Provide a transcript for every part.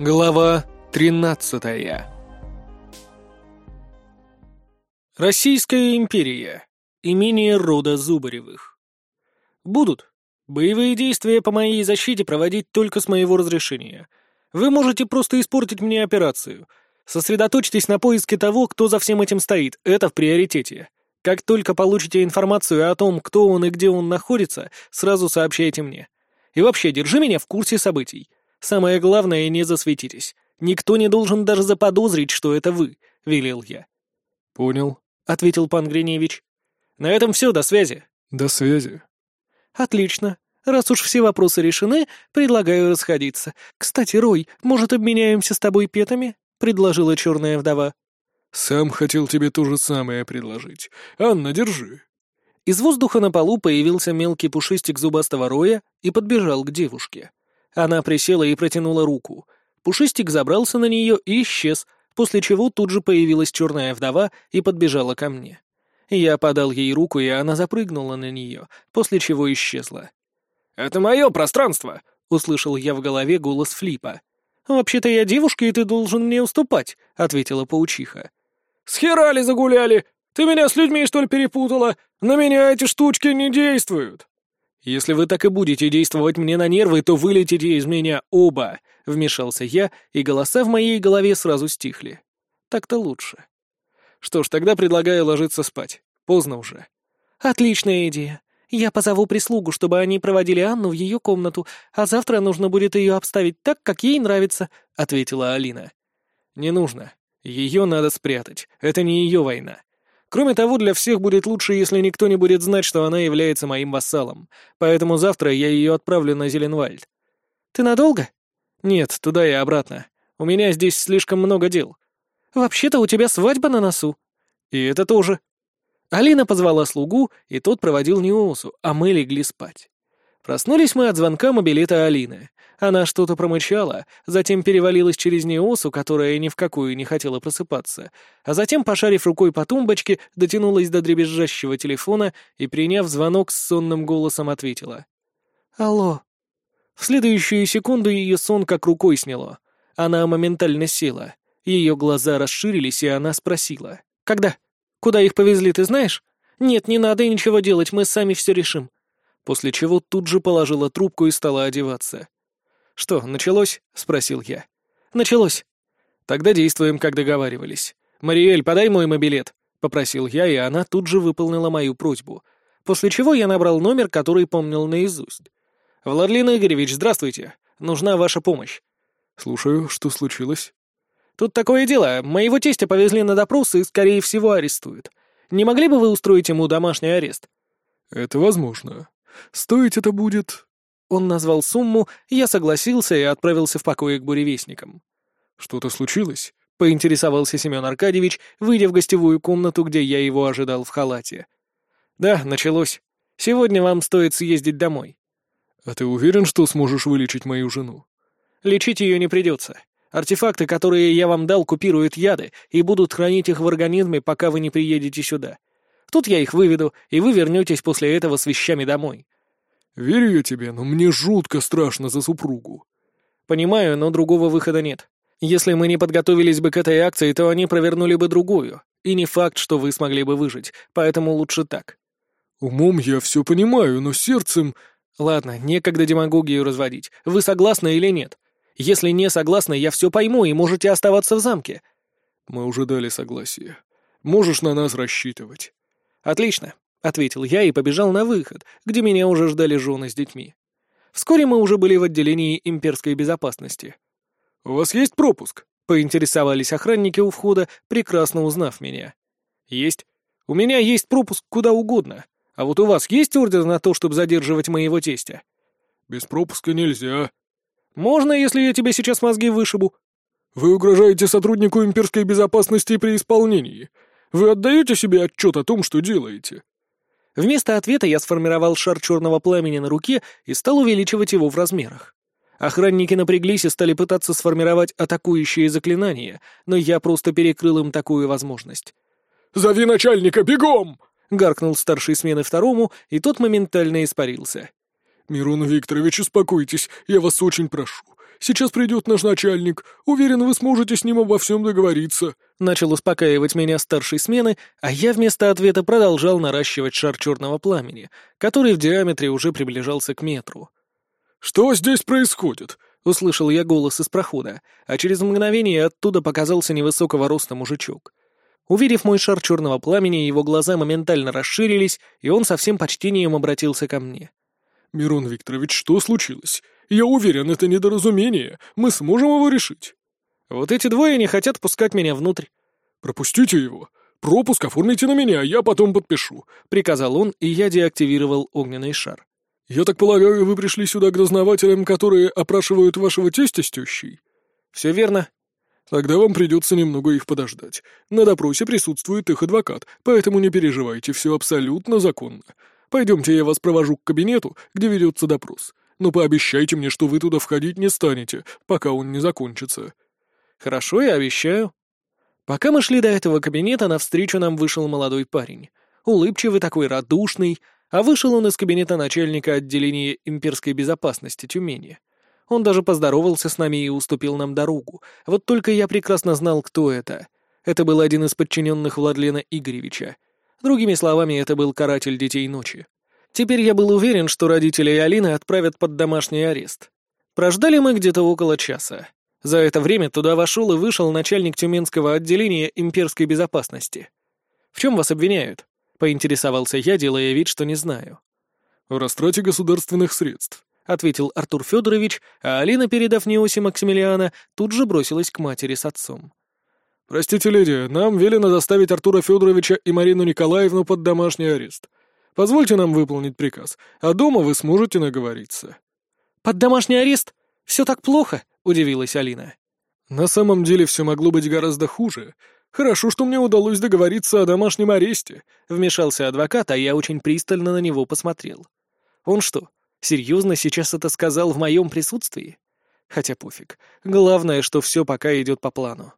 Глава 13 Российская империя. Имение рода Зубаревых. Будут. Боевые действия по моей защите проводить только с моего разрешения. Вы можете просто испортить мне операцию. Сосредоточьтесь на поиске того, кто за всем этим стоит. Это в приоритете. Как только получите информацию о том, кто он и где он находится, сразу сообщайте мне. И вообще, держи меня в курсе событий. Самое главное, не засветитесь. Никто не должен даже заподозрить, что это вы», — велел я. «Понял», — ответил пан Гриневич. «На этом все, до связи». «До связи». «Отлично. Раз уж все вопросы решены, предлагаю расходиться. Кстати, Рой, может, обменяемся с тобой петами?» — предложила черная вдова. «Сам хотел тебе то же самое предложить. Анна, держи». Из воздуха на полу появился мелкий пушистик зубастого роя и подбежал к девушке. Она присела и протянула руку. Пушистик забрался на нее и исчез, после чего тут же появилась черная вдова и подбежала ко мне. Я подал ей руку, и она запрыгнула на нее, после чего исчезла. «Это мое пространство!» — услышал я в голове голос Флипа. «Вообще-то я девушка, и ты должен мне уступать», — ответила паучиха. «Схерали загуляли! Ты меня с людьми, что ли, перепутала? На меня эти штучки не действуют!» «Если вы так и будете действовать мне на нервы, то вылетите из меня оба», — вмешался я, и голоса в моей голове сразу стихли. Так-то лучше. Что ж, тогда предлагаю ложиться спать. Поздно уже. «Отличная идея. Я позову прислугу, чтобы они проводили Анну в ее комнату, а завтра нужно будет ее обставить так, как ей нравится», — ответила Алина. «Не нужно. Ее надо спрятать. Это не ее война. Кроме того, для всех будет лучше, если никто не будет знать, что она является моим вассалом. Поэтому завтра я ее отправлю на Зеленвальд. Ты надолго? Нет, туда и обратно. У меня здесь слишком много дел. Вообще-то у тебя свадьба на носу. И это тоже. Алина позвала слугу, и тот проводил Неосу, а мы легли спать. Проснулись мы от звонка мобилета Алины. Она что-то промычала, затем перевалилась через Неосу, которая ни в какую не хотела просыпаться, а затем, пошарив рукой по тумбочке, дотянулась до дребезжащего телефона и, приняв звонок с сонным голосом, ответила. «Алло». В следующую секунду ее сон как рукой сняло. Она моментально села. Ее глаза расширились, и она спросила. «Когда? Куда их повезли, ты знаешь?» «Нет, не надо ничего делать, мы сами все решим». После чего тут же положила трубку и стала одеваться. «Что, началось?» — спросил я. «Началось». «Тогда действуем, как договаривались. Мариэль, подай мой мобилет», — попросил я, и она тут же выполнила мою просьбу. После чего я набрал номер, который помнил наизусть. «Владлен Игоревич, здравствуйте. Нужна ваша помощь». «Слушаю, что случилось?» «Тут такое дело. Моего тестя повезли на допрос и, скорее всего, арестуют. Не могли бы вы устроить ему домашний арест?» «Это возможно. Стоить это будет он назвал сумму, я согласился и отправился в покое к буревестникам. «Что-то случилось?» — поинтересовался Семен Аркадьевич, выйдя в гостевую комнату, где я его ожидал в халате. «Да, началось. Сегодня вам стоит съездить домой». «А ты уверен, что сможешь вылечить мою жену?» «Лечить ее не придется. Артефакты, которые я вам дал, купируют яды и будут хранить их в организме, пока вы не приедете сюда. Тут я их выведу, и вы вернетесь после этого с вещами домой. «Верю я тебе, но мне жутко страшно за супругу». «Понимаю, но другого выхода нет. Если мы не подготовились бы к этой акции, то они провернули бы другую. И не факт, что вы смогли бы выжить, поэтому лучше так». «Умом я все понимаю, но сердцем...» «Ладно, некогда демагогию разводить. Вы согласны или нет? Если не согласны, я все пойму, и можете оставаться в замке». «Мы уже дали согласие. Можешь на нас рассчитывать». «Отлично ответил я и побежал на выход, где меня уже ждали жены с детьми. Вскоре мы уже были в отделении имперской безопасности. «У вас есть пропуск?» — поинтересовались охранники у входа, прекрасно узнав меня. «Есть. У меня есть пропуск куда угодно. А вот у вас есть ордер на то, чтобы задерживать моего тестя?» «Без пропуска нельзя». «Можно, если я тебе сейчас мозги вышибу?» «Вы угрожаете сотруднику имперской безопасности при исполнении. Вы отдаете себе отчет о том, что делаете?» Вместо ответа я сформировал шар черного пламени на руке и стал увеличивать его в размерах. Охранники напряглись и стали пытаться сформировать атакующие заклинания, но я просто перекрыл им такую возможность. «Зови начальника, бегом!» — гаркнул старший смены второму, и тот моментально испарился. «Мирон Викторович, успокойтесь, я вас очень прошу. Сейчас придет наш начальник. Уверен, вы сможете с ним обо всем договориться». Начал успокаивать меня старшей смены, а я вместо ответа продолжал наращивать шар черного пламени, который в диаметре уже приближался к метру. «Что здесь происходит?» — услышал я голос из прохода, а через мгновение оттуда показался невысокого роста мужичок. Увидев мой шар черного пламени, его глаза моментально расширились, и он со всем почтением обратился ко мне. «Мирон Викторович, что случилось? Я уверен, это недоразумение. Мы сможем его решить». «Вот эти двое не хотят пускать меня внутрь». «Пропустите его. Пропуск оформите на меня, я потом подпишу», — приказал он, и я деактивировал огненный шар. «Я так полагаю, вы пришли сюда к дознавателям, которые опрашивают вашего тестя с тещей?» «Все верно. Тогда вам придется немного их подождать. На допросе присутствует их адвокат, поэтому не переживайте, все абсолютно законно. Пойдемте, я вас провожу к кабинету, где ведется допрос. Но пообещайте мне, что вы туда входить не станете, пока он не закончится». «Хорошо, я обещаю». Пока мы шли до этого кабинета, навстречу нам вышел молодой парень. Улыбчивый такой, радушный, а вышел он из кабинета начальника отделения имперской безопасности Тюмени. Он даже поздоровался с нами и уступил нам дорогу. Вот только я прекрасно знал, кто это. Это был один из подчиненных Владлена Игоревича. Другими словами, это был каратель детей ночи. Теперь я был уверен, что родителей Алины отправят под домашний арест. Прождали мы где-то около часа. За это время туда вошел и вышел начальник Тюменского отделения имперской безопасности. «В чем вас обвиняют?» — поинтересовался я, делая вид, что не знаю. «В растрате государственных средств», — ответил Артур Федорович, а Алина, передав Неосе Максимилиана, тут же бросилась к матери с отцом. «Простите, леди, нам велено заставить Артура Федоровича и Марину Николаевну под домашний арест. Позвольте нам выполнить приказ, а дома вы сможете наговориться». «Под домашний арест? Все так плохо?» — удивилась Алина. «На самом деле все могло быть гораздо хуже. Хорошо, что мне удалось договориться о домашнем аресте», — вмешался адвокат, а я очень пристально на него посмотрел. «Он что, Серьезно сейчас это сказал в моем присутствии? Хотя пофиг. Главное, что все пока идет по плану.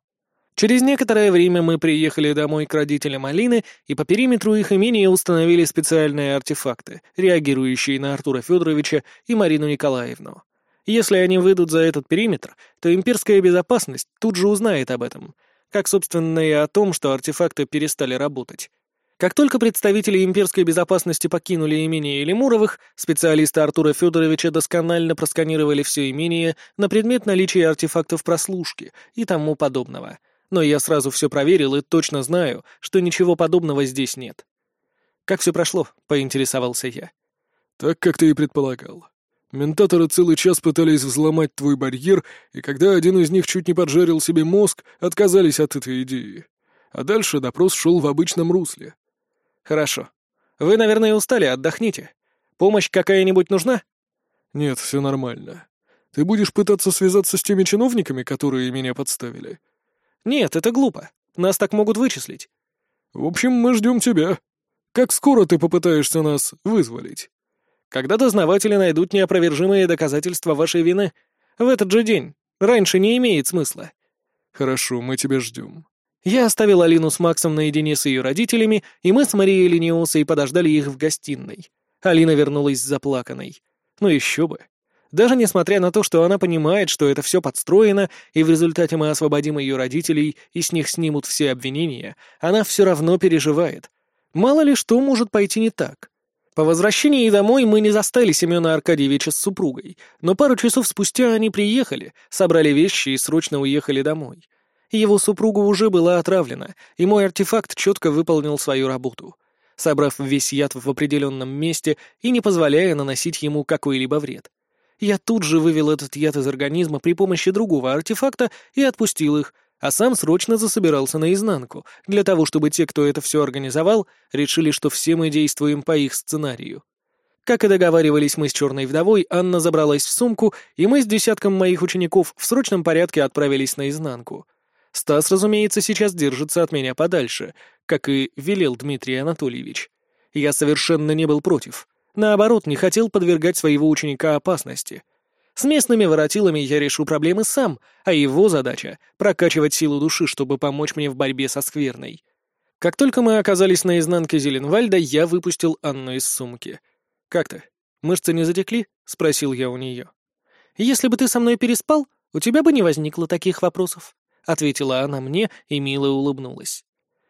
Через некоторое время мы приехали домой к родителям Алины и по периметру их имения установили специальные артефакты, реагирующие на Артура Федоровича и Марину Николаевну. Если они выйдут за этот периметр, то имперская безопасность тут же узнает об этом, как, собственно, и о том, что артефакты перестали работать. Как только представители имперской безопасности покинули имение Лемуровых, специалисты Артура Федоровича досконально просканировали все имение на предмет наличия артефактов прослушки и тому подобного. Но я сразу все проверил и точно знаю, что ничего подобного здесь нет. «Как все прошло?» — поинтересовался я. «Так, как ты и предполагал. Ментаторы целый час пытались взломать твой барьер, и когда один из них чуть не поджарил себе мозг, отказались от этой идеи. А дальше допрос шел в обычном русле. «Хорошо. Вы, наверное, устали, отдохните. Помощь какая-нибудь нужна?» «Нет, все нормально. Ты будешь пытаться связаться с теми чиновниками, которые меня подставили?» «Нет, это глупо. Нас так могут вычислить». «В общем, мы ждем тебя. Как скоро ты попытаешься нас вызволить?» «Когда дознаватели найдут неопровержимые доказательства вашей вины. В этот же день. Раньше не имеет смысла». «Хорошо, мы тебя ждем. Я оставил Алину с Максом наедине с ее родителями, и мы с Марией Лениосой подождали их в гостиной. Алина вернулась заплаканной. Ну еще бы. Даже несмотря на то, что она понимает, что это все подстроено, и в результате мы освободим ее родителей и с них снимут все обвинения, она все равно переживает. Мало ли что может пойти не так. По возвращении домой мы не застали Семена Аркадьевича с супругой, но пару часов спустя они приехали, собрали вещи и срочно уехали домой. Его супруга уже была отравлена, и мой артефакт четко выполнил свою работу, собрав весь яд в определенном месте и не позволяя наносить ему какой-либо вред. Я тут же вывел этот яд из организма при помощи другого артефакта и отпустил их, а сам срочно засобирался наизнанку, для того, чтобы те, кто это все организовал, решили, что все мы действуем по их сценарию. Как и договаривались мы с черной вдовой, Анна забралась в сумку, и мы с десятком моих учеников в срочном порядке отправились наизнанку — Стас, разумеется, сейчас держится от меня подальше, как и велел Дмитрий Анатольевич. Я совершенно не был против. Наоборот, не хотел подвергать своего ученика опасности. С местными воротилами я решу проблемы сам, а его задача — прокачивать силу души, чтобы помочь мне в борьбе со скверной. Как только мы оказались на изнанке Зеленвальда, я выпустил Анну из сумки. «Как то Мышцы не затекли?» — спросил я у нее. Если бы ты со мной переспал, у тебя бы не возникло таких вопросов», — ответила она мне и мило улыбнулась.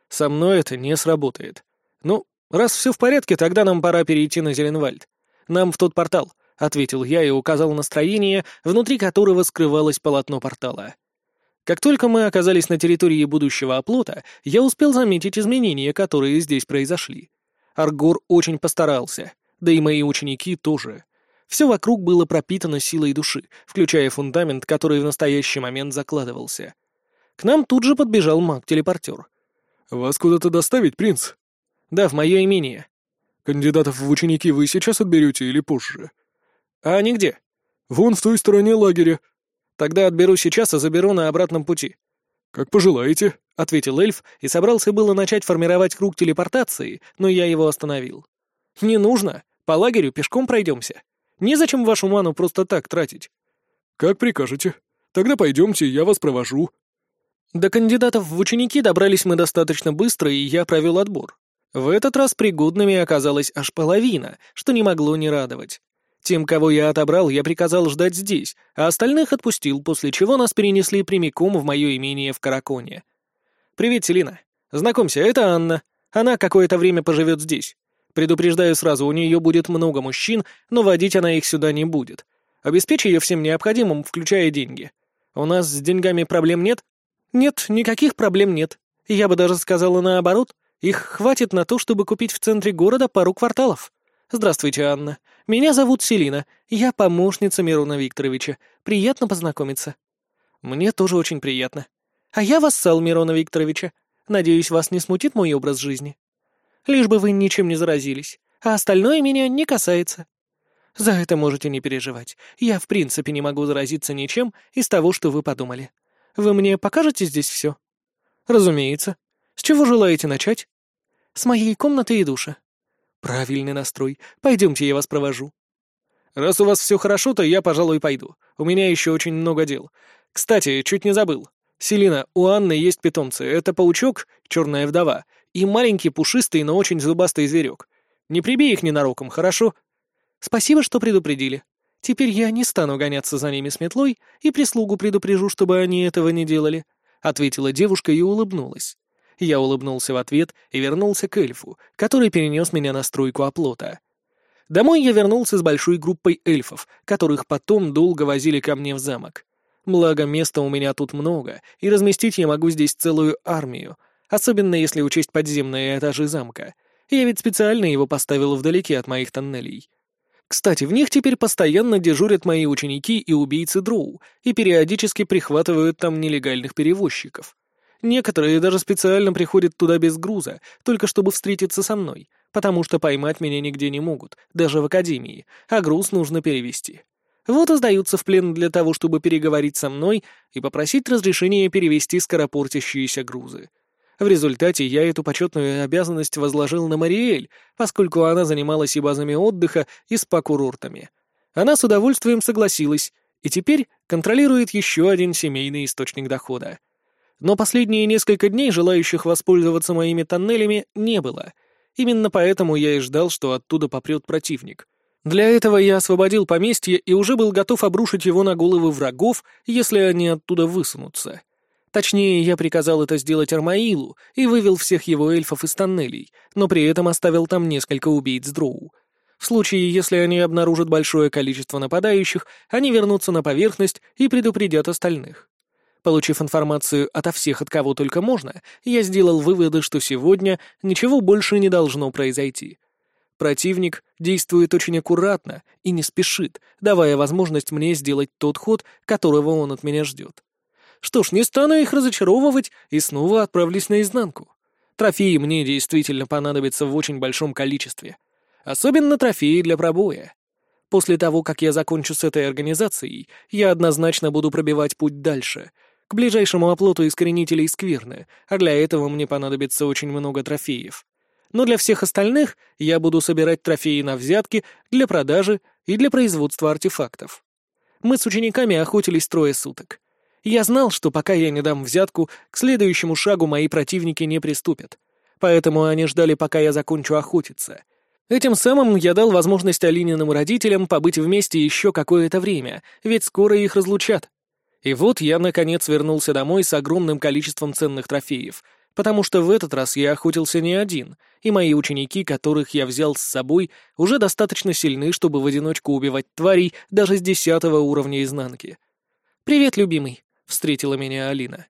«Со мной это не сработает. Ну, раз все в порядке, тогда нам пора перейти на Зеленвальд. Нам в тот портал», — ответил я и указал настроение, внутри которого скрывалось полотно портала. Как только мы оказались на территории будущего оплота, я успел заметить изменения, которые здесь произошли. Аргор очень постарался, да и мои ученики тоже. Все вокруг было пропитано силой души, включая фундамент, который в настоящий момент закладывался. К нам тут же подбежал маг-телепортер. «Вас куда-то доставить, принц?» «Да, в мое имение». «Кандидатов в ученики вы сейчас отберете или позже?» «А они где?» «Вон в той стороне лагеря», Тогда отберу сейчас и заберу на обратном пути». «Как пожелаете», — ответил эльф и собрался было начать формировать круг телепортации, но я его остановил. «Не нужно. По лагерю пешком пройдемся. Незачем вашу ману просто так тратить». «Как прикажете. Тогда пойдемте, я вас провожу». До кандидатов в ученики добрались мы достаточно быстро, и я провел отбор. В этот раз пригодными оказалась аж половина, что не могло не радовать. Тем, кого я отобрал, я приказал ждать здесь, а остальных отпустил, после чего нас перенесли прямиком в мое имение в Караконе. «Привет, Селина. Знакомься, это Анна. Она какое-то время поживет здесь. Предупреждаю сразу, у нее будет много мужчин, но водить она их сюда не будет. Обеспечь ее всем необходимым, включая деньги. У нас с деньгами проблем нет?» «Нет, никаких проблем нет. Я бы даже сказала наоборот. Их хватит на то, чтобы купить в центре города пару кварталов. Здравствуйте, Анна. Меня зовут Селина. Я помощница Мирона Викторовича. Приятно познакомиться». «Мне тоже очень приятно. А я вассал Мирона Викторовича. Надеюсь, вас не смутит мой образ жизни. Лишь бы вы ничем не заразились, а остальное меня не касается. За это можете не переживать. Я в принципе не могу заразиться ничем из того, что вы подумали. Вы мне покажете здесь все?» «Разумеется. С чего желаете начать?» «С моей комнаты и душа. Правильный настрой. Пойдемте, я вас провожу. Раз у вас все хорошо, то я, пожалуй, пойду. У меня еще очень много дел. Кстати, чуть не забыл. Селина, у Анны есть питомцы. Это паучок, черная вдова, и маленький пушистый, но очень зубастый зверек. Не прибей их ненароком, хорошо? Спасибо, что предупредили. Теперь я не стану гоняться за ними с метлой и прислугу предупрежу, чтобы они этого не делали, — ответила девушка и улыбнулась. Я улыбнулся в ответ и вернулся к эльфу, который перенес меня на стройку оплота. Домой я вернулся с большой группой эльфов, которых потом долго возили ко мне в замок. Благо, места у меня тут много, и разместить я могу здесь целую армию, особенно если учесть подземные этажи замка. Я ведь специально его поставил вдалеке от моих тоннелей. Кстати, в них теперь постоянно дежурят мои ученики и убийцы дроу, и периодически прихватывают там нелегальных перевозчиков. Некоторые даже специально приходят туда без груза, только чтобы встретиться со мной, потому что поймать меня нигде не могут, даже в академии, а груз нужно перевести. Вот и сдаются в плен для того, чтобы переговорить со мной и попросить разрешения перевести скоропортящиеся грузы. В результате я эту почетную обязанность возложил на Мариэль, поскольку она занималась и базами отдыха, и спа-курортами. Она с удовольствием согласилась, и теперь контролирует еще один семейный источник дохода. Но последние несколько дней желающих воспользоваться моими тоннелями не было. Именно поэтому я и ждал, что оттуда попрет противник. Для этого я освободил поместье и уже был готов обрушить его на головы врагов, если они оттуда высунутся. Точнее, я приказал это сделать Армаилу и вывел всех его эльфов из тоннелей, но при этом оставил там несколько убийц дроу. В случае, если они обнаружат большое количество нападающих, они вернутся на поверхность и предупредят остальных. Получив информацию ото всех, от кого только можно, я сделал выводы, что сегодня ничего больше не должно произойти. Противник действует очень аккуратно и не спешит, давая возможность мне сделать тот ход, которого он от меня ждет. Что ж, не стану их разочаровывать и снова отправлюсь наизнанку. Трофеи мне действительно понадобятся в очень большом количестве. Особенно трофеи для пробоя. После того, как я закончу с этой организацией, я однозначно буду пробивать путь дальше — к ближайшему оплоту искоренителей скверны, а для этого мне понадобится очень много трофеев. Но для всех остальных я буду собирать трофеи на взятки для продажи и для производства артефактов. Мы с учениками охотились трое суток. Я знал, что пока я не дам взятку, к следующему шагу мои противники не приступят. Поэтому они ждали, пока я закончу охотиться. Этим самым я дал возможность Алининым родителям побыть вместе еще какое-то время, ведь скоро их разлучат. И вот я, наконец, вернулся домой с огромным количеством ценных трофеев, потому что в этот раз я охотился не один, и мои ученики, которых я взял с собой, уже достаточно сильны, чтобы в одиночку убивать тварей даже с десятого уровня изнанки. «Привет, любимый», — встретила меня Алина.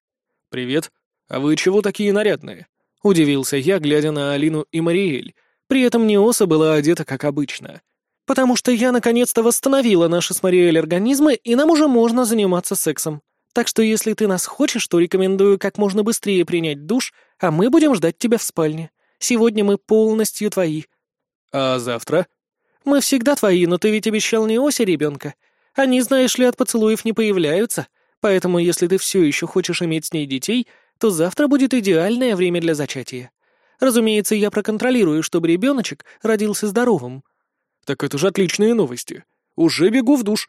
«Привет. А вы чего такие нарядные?» — удивился я, глядя на Алину и Мариэль, при этом Неоса была одета как обычно. «Потому что я наконец-то восстановила наши с Мариэль организмы, и нам уже можно заниматься сексом. Так что если ты нас хочешь, то рекомендую как можно быстрее принять душ, а мы будем ждать тебя в спальне. Сегодня мы полностью твои». «А завтра?» «Мы всегда твои, но ты ведь обещал Неосе ребенка. Они, знаешь ли, от поцелуев не появляются, поэтому если ты все еще хочешь иметь с ней детей, то завтра будет идеальное время для зачатия». Разумеется, я проконтролирую, чтобы ребеночек родился здоровым». «Так это же отличные новости. Уже бегу в душ».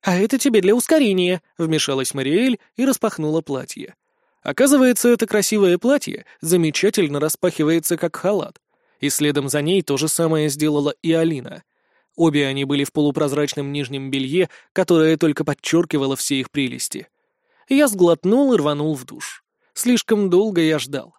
«А это тебе для ускорения», — вмешалась Мариэль и распахнула платье. Оказывается, это красивое платье замечательно распахивается как халат. И следом за ней то же самое сделала и Алина. Обе они были в полупрозрачном нижнем белье, которое только подчеркивало все их прелести. Я сглотнул и рванул в душ. Слишком долго я ждал.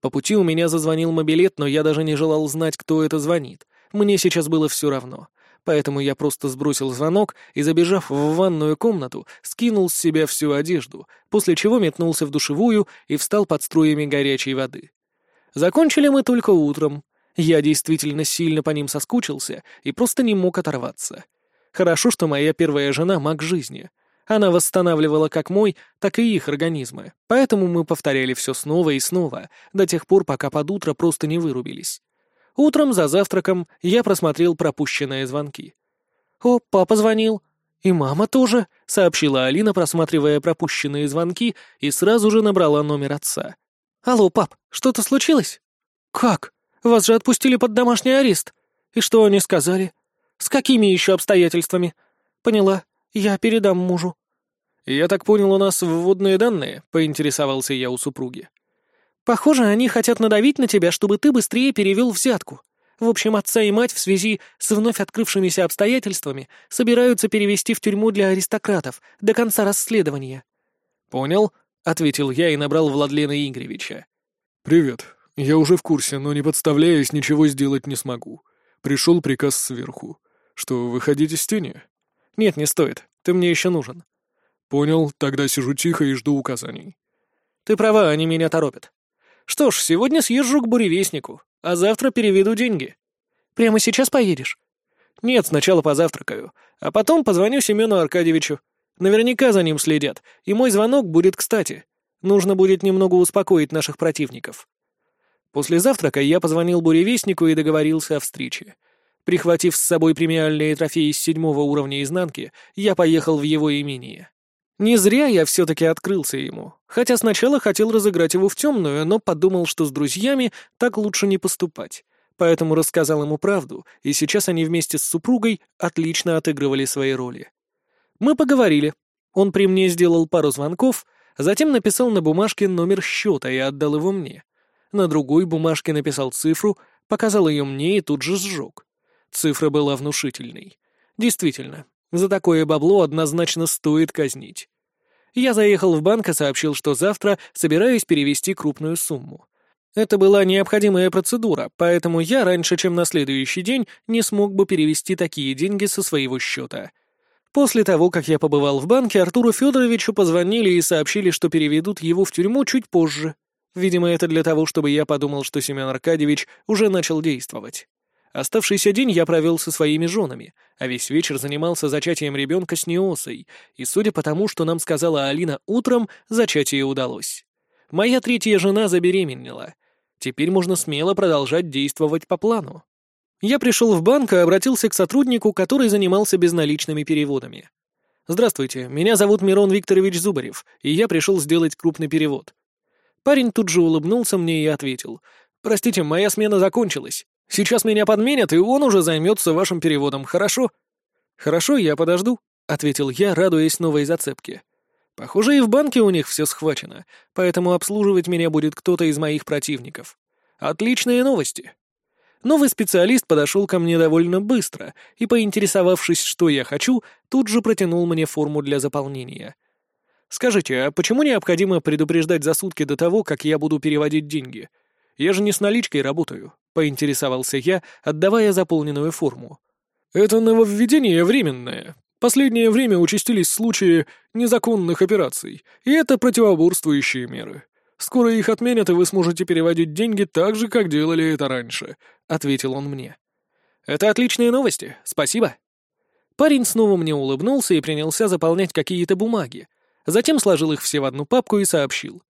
По пути у меня зазвонил мобилет, но я даже не желал знать, кто это звонит. Мне сейчас было все равно. Поэтому я просто сбросил звонок и, забежав в ванную комнату, скинул с себя всю одежду, после чего метнулся в душевую и встал под струями горячей воды. Закончили мы только утром. Я действительно сильно по ним соскучился и просто не мог оторваться. Хорошо, что моя первая жена — маг жизни — она восстанавливала как мой, так и их организмы, поэтому мы повторяли все снова и снова, до тех пор, пока под утро просто не вырубились. Утром за завтраком я просмотрел пропущенные звонки. «О, папа звонил. И мама тоже», — сообщила Алина, просматривая пропущенные звонки, и сразу же набрала номер отца. «Алло, пап, что-то случилось?» «Как? Вас же отпустили под домашний арест. И что они сказали? С какими еще обстоятельствами?» «Поняла. «Я передам мужу». «Я так понял, у нас вводные данные?» — поинтересовался я у супруги. «Похоже, они хотят надавить на тебя, чтобы ты быстрее перевел взятку. В общем, отца и мать в связи с вновь открывшимися обстоятельствами собираются перевести в тюрьму для аристократов до конца расследования». «Понял», — ответил я и набрал Владлена Игоревича. «Привет. Я уже в курсе, но не подставляясь, ничего сделать не смогу. Пришел приказ сверху. Что, выходите с тени?» «Нет, не стоит. Ты мне еще нужен». «Понял, тогда сижу тихо и жду указаний». «Ты права, они меня торопят. Что ж, сегодня съезжу к буревестнику, а завтра переведу деньги». «Прямо сейчас поедешь?» «Нет, сначала позавтракаю, а потом позвоню Семену Аркадьевичу. Наверняка за ним следят, и мой звонок будет кстати. Нужно будет немного успокоить наших противников». После завтрака я позвонил буревестнику и договорился о встрече. Прихватив с собой премиальные трофеи с седьмого уровня изнанки, я поехал в его имение. Не зря я все-таки открылся ему, хотя сначала хотел разыграть его в темную, но подумал, что с друзьями так лучше не поступать. Поэтому рассказал ему правду, и сейчас они вместе с супругой отлично отыгрывали свои роли. Мы поговорили. Он при мне сделал пару звонков, затем написал на бумажке номер счета и отдал его мне. На другой бумажке написал цифру, показал ее мне и тут же сжег. Цифра была внушительной. Действительно, за такое бабло однозначно стоит казнить. Я заехал в банк и сообщил, что завтра собираюсь перевести крупную сумму. Это была необходимая процедура, поэтому я раньше, чем на следующий день, не смог бы перевести такие деньги со своего счета. После того, как я побывал в банке, Артуру Федоровичу позвонили и сообщили, что переведут его в тюрьму чуть позже. Видимо, это для того, чтобы я подумал, что Семен Аркадьевич уже начал действовать. Оставшийся день я провел со своими женами, а весь вечер занимался зачатием ребенка с Неосой, и судя по тому, что нам сказала Алина утром, зачатие удалось. Моя третья жена забеременела. Теперь можно смело продолжать действовать по плану. Я пришел в банк и обратился к сотруднику, который занимался безналичными переводами. «Здравствуйте, меня зовут Мирон Викторович Зубарев, и я пришел сделать крупный перевод». Парень тут же улыбнулся мне и ответил. «Простите, моя смена закончилась. Сейчас меня подменят, и он уже займется вашим переводом, хорошо?» «Хорошо, я подожду», — ответил я, радуясь новой зацепке. «Похоже, и в банке у них все схвачено, поэтому обслуживать меня будет кто-то из моих противников. Отличные новости!» Новый специалист подошел ко мне довольно быстро и, поинтересовавшись, что я хочу, тут же протянул мне форму для заполнения. «Скажите, а почему необходимо предупреждать за сутки до того, как я буду переводить деньги? Я же не с наличкой работаю», — поинтересовался я, отдавая заполненную форму. «Это нововведение временное. Последнее время участились случаи незаконных операций, и это противоборствующие меры. Скоро их отменят, и вы сможете переводить деньги так же, как делали это раньше», — ответил он мне. «Это отличные новости, спасибо». Парень снова мне улыбнулся и принялся заполнять какие-то бумаги. Затем сложил их все в одну папку и сообщил.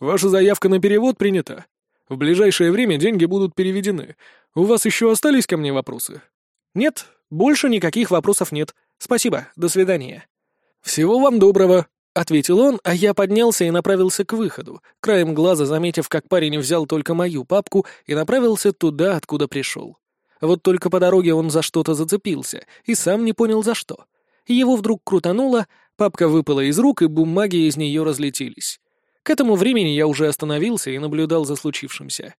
«Ваша заявка на перевод принята. В ближайшее время деньги будут переведены. У вас еще остались ко мне вопросы?» «Нет, больше никаких вопросов нет. Спасибо, до свидания». «Всего вам доброго», — ответил он, а я поднялся и направился к выходу, краем глаза заметив, как парень взял только мою папку и направился туда, откуда пришел. Вот только по дороге он за что-то зацепился и сам не понял за что. Его вдруг крутануло, папка выпала из рук, и бумаги из нее разлетелись. К этому времени я уже остановился и наблюдал за случившимся.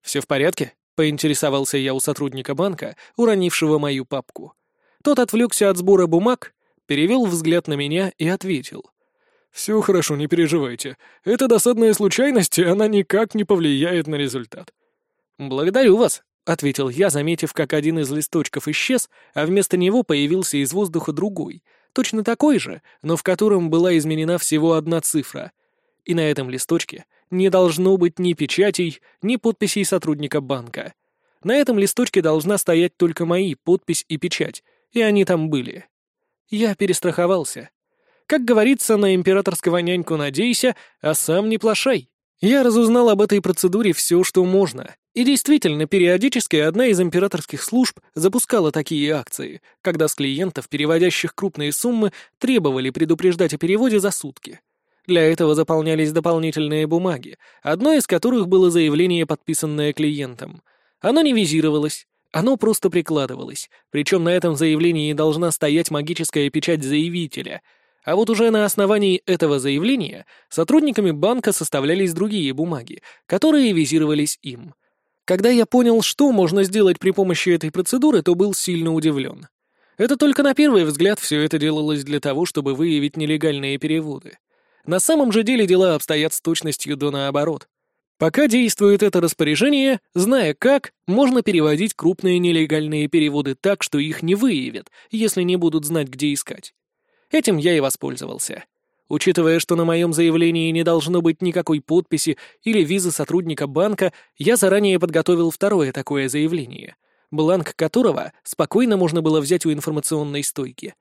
«Все в порядке?» — поинтересовался я у сотрудника банка, уронившего мою папку. Тот отвлекся от сбора бумаг, перевел взгляд на меня и ответил. «Все хорошо, не переживайте. Это досадная случайность, и она никак не повлияет на результат». «Благодарю вас», — ответил я, заметив, как один из листочков исчез, а вместо него появился из воздуха другой, точно такой же, но в котором была изменена всего одна цифра. И на этом листочке не должно быть ни печатей, ни подписей сотрудника банка. На этом листочке должна стоять только мои подпись и печать, и они там были. Я перестраховался. Как говорится, на императорского няньку надейся, а сам не плашай. Я разузнал об этой процедуре все, что можно. И действительно, периодически одна из императорских служб запускала такие акции, когда с клиентов, переводящих крупные суммы, требовали предупреждать о переводе за сутки. Для этого заполнялись дополнительные бумаги, одно из которых было заявление, подписанное клиентом. Оно не визировалось, оно просто прикладывалось, причем на этом заявлении должна стоять магическая печать заявителя — а вот уже на основании этого заявления сотрудниками банка составлялись другие бумаги, которые визировались им. Когда я понял, что можно сделать при помощи этой процедуры, то был сильно удивлен. Это только на первый взгляд все это делалось для того, чтобы выявить нелегальные переводы. На самом же деле дела обстоят с точностью до наоборот. Пока действует это распоряжение, зная как, можно переводить крупные нелегальные переводы так, что их не выявят, если не будут знать, где искать. Этим я и воспользовался. Учитывая, что на моем заявлении не должно быть никакой подписи или визы сотрудника банка, я заранее подготовил второе такое заявление, бланк которого спокойно можно было взять у информационной стойки.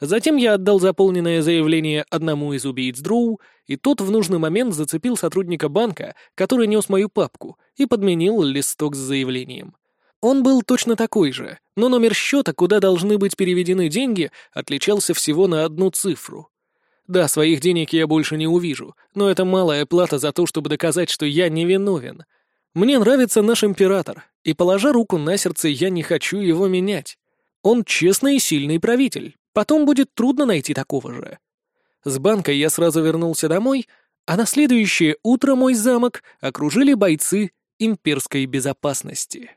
Затем я отдал заполненное заявление одному из убийц Дроу, и тот в нужный момент зацепил сотрудника банка, который нес мою папку, и подменил листок с заявлением. Он был точно такой же, но номер счета, куда должны быть переведены деньги, отличался всего на одну цифру. Да, своих денег я больше не увижу, но это малая плата за то, чтобы доказать, что я невиновен. Мне нравится наш император, и, положа руку на сердце, я не хочу его менять. Он честный и сильный правитель, потом будет трудно найти такого же. С банка я сразу вернулся домой, а на следующее утро мой замок окружили бойцы имперской безопасности.